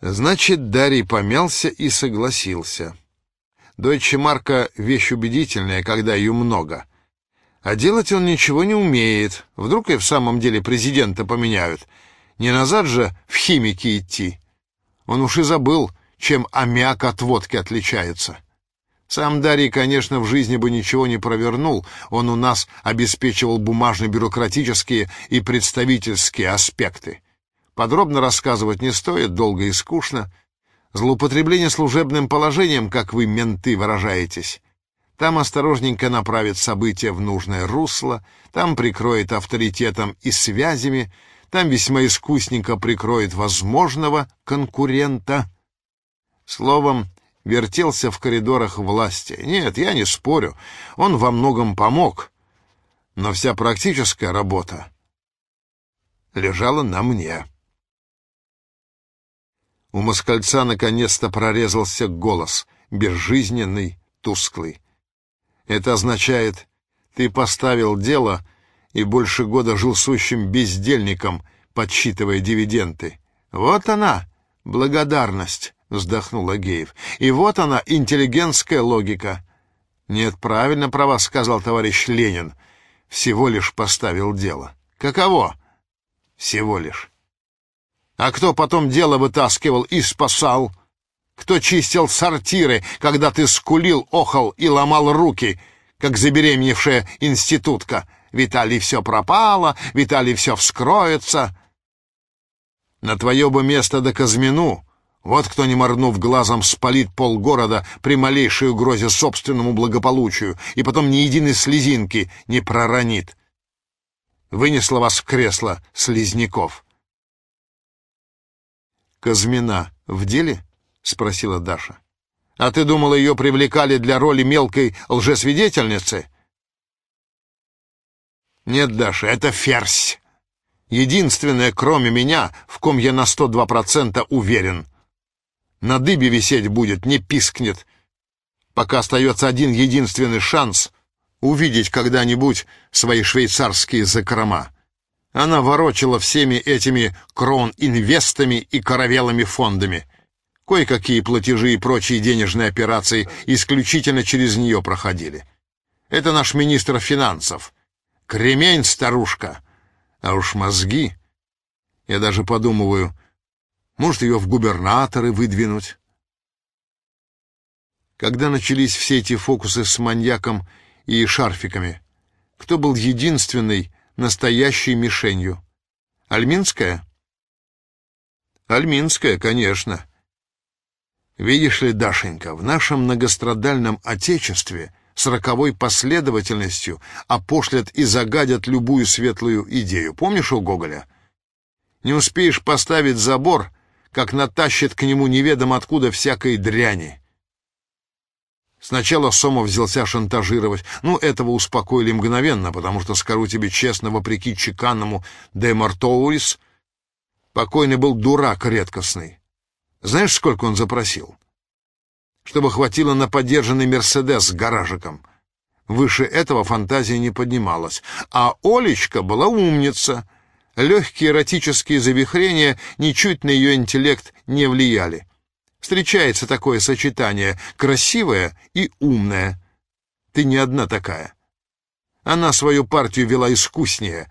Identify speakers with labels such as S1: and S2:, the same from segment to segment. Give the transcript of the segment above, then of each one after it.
S1: Значит, Дарий помялся и согласился. Дойче Марка — вещь убедительная, когда ее много. А делать он ничего не умеет. Вдруг и в самом деле президента поменяют. Не назад же в химики идти. Он уж и забыл, чем аммиак от водки отличается. Сам Дарий, конечно, в жизни бы ничего не провернул. Он у нас обеспечивал бумажно-бюрократические и представительские аспекты. Подробно рассказывать не стоит, долго и скучно. Злоупотребление служебным положением, как вы, менты, выражаетесь. Там осторожненько направит события в нужное русло, там прикроет авторитетом и связями, там весьма искусненько прикроет возможного конкурента. Словом, вертелся в коридорах власти. Нет, я не спорю, он во многом помог, но вся практическая работа лежала на мне. У москальца наконец-то прорезался голос, безжизненный, тусклый. Это означает, ты поставил дело и больше года жил сущим бездельником, подсчитывая дивиденды. Вот она, благодарность. — вздохнул Агеев. «И вот она, интеллигентская логика». «Нет, правильно про вас сказал товарищ Ленин. Всего лишь поставил дело». «Каково?» «Всего лишь». «А кто потом дело вытаскивал и спасал?» «Кто чистил сортиры, когда ты скулил, охал и ломал руки, как забеременевшая институтка?» «Виталий, все пропало, Виталий, все вскроется». «На твое бы место до Казмину», вот кто, не моргнув глазом, спалит полгорода при малейшей угрозе собственному благополучию и потом ни единой слезинки не проронит. Вынесла вас в кресло слизняков. «Казмина в деле?» — спросила Даша. «А ты думала, ее привлекали для роли мелкой лжесвидетельницы?» «Нет, Даша, это ферзь. Единственное, кроме меня, в ком я на сто два процента уверен» на дыбе висеть будет, не пискнет, пока остается один единственный шанс увидеть когда-нибудь свои швейцарские закрома. Она ворочала всеми этими крон-инвестами и каравелами фондами. Кое-какие платежи и прочие денежные операции исключительно через нее проходили. Это наш министр финансов. Кремень, старушка. А уж мозги... Я даже подумываю, может, ее в губернаторы выдвинуть. Когда начались все эти фокусы с маньяком и шарфиками, кто был единственной настоящей мишенью? Альминская? Альминская, конечно. Видишь ли, Дашенька, в нашем многострадальном отечестве с роковой последовательностью опошлят и загадят любую светлую идею. Помнишь у Гоголя? Не успеешь поставить забор, как натащит к нему неведомо откуда всякой дряни. Сначала Сомов взялся шантажировать. Ну, этого успокоили мгновенно, потому что, скажу тебе честно, вопреки чеканному де Мартоурис, покойный был дурак редкостный. Знаешь, сколько он запросил? Чтобы хватило на подержанный «Мерседес» с гаражиком. Выше этого фантазия не поднималась. А Олечка была умница — Легкие эротические завихрения ничуть на ее интеллект не влияли. Встречается такое сочетание красивое и умное. Ты не одна такая. Она свою партию вела искуснее.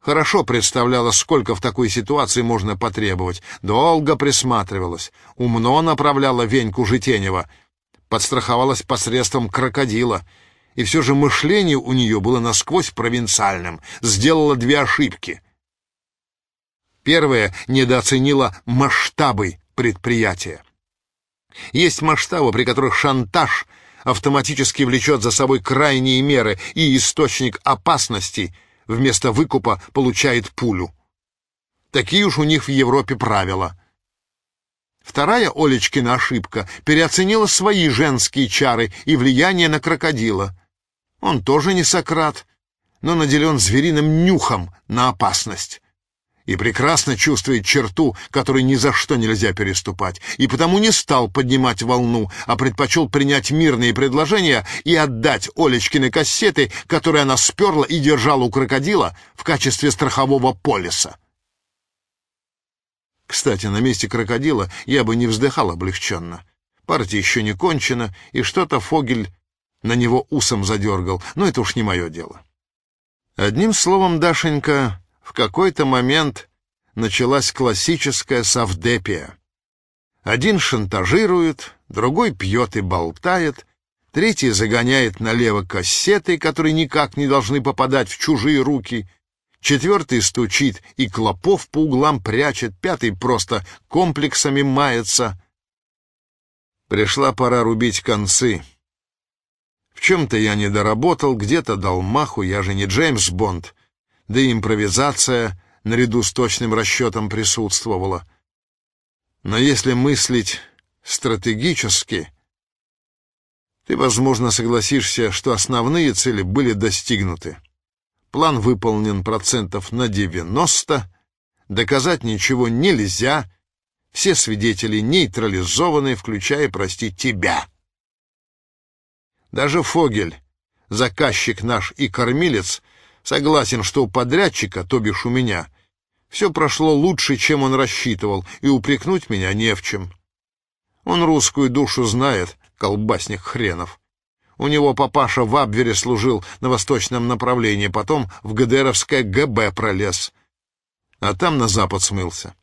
S1: Хорошо представляла, сколько в такой ситуации можно потребовать. Долго присматривалась. Умно направляла Веньку Житенева. Подстраховалась посредством крокодила. И все же мышление у нее было насквозь провинциальным. Сделала две ошибки — Первое недооценило масштабы предприятия. Есть масштабы, при которых шантаж автоматически влечет за собой крайние меры, и источник опасности вместо выкупа получает пулю. Такие уж у них в Европе правила. Вторая Олечкина ошибка переоценила свои женские чары и влияние на крокодила. Он тоже не Сократ, но наделен звериным нюхом на опасность и прекрасно чувствует черту, которой ни за что нельзя переступать, и потому не стал поднимать волну, а предпочел принять мирные предложения и отдать Олечкины кассеты, которые она сперла и держала у крокодила в качестве страхового полиса. Кстати, на месте крокодила я бы не вздыхал облегченно. Партия еще не кончена, и что-то Фогель на него усом задергал, но это уж не мое дело. Одним словом, Дашенька, в какой-то момент началась классическая совдепия. Один шантажирует, другой пьет и болтает, третий загоняет налево кассеты, которые никак не должны попадать в чужие руки, четвертый стучит и клопов по углам прячет, пятый просто комплексами мается. Пришла пора рубить концы. В чем-то я не доработал, где-то дал маху, я же не Джеймс Бонд, да и импровизация наряду с точным расчетом присутствовала. Но если мыслить стратегически, ты, возможно, согласишься, что основные цели были достигнуты. План выполнен процентов на 90, доказать ничего нельзя, все свидетели нейтрализованы, включая, прости, тебя. Даже Фогель, заказчик наш и кормилец, согласен, что у подрядчика, то бишь у меня, все прошло лучше, чем он рассчитывал, и упрекнуть меня не в чем. Он русскую душу знает, колбасник хренов. У него папаша в Абвере служил на восточном направлении, потом в ГДРовское ГБ пролез, а там на запад смылся.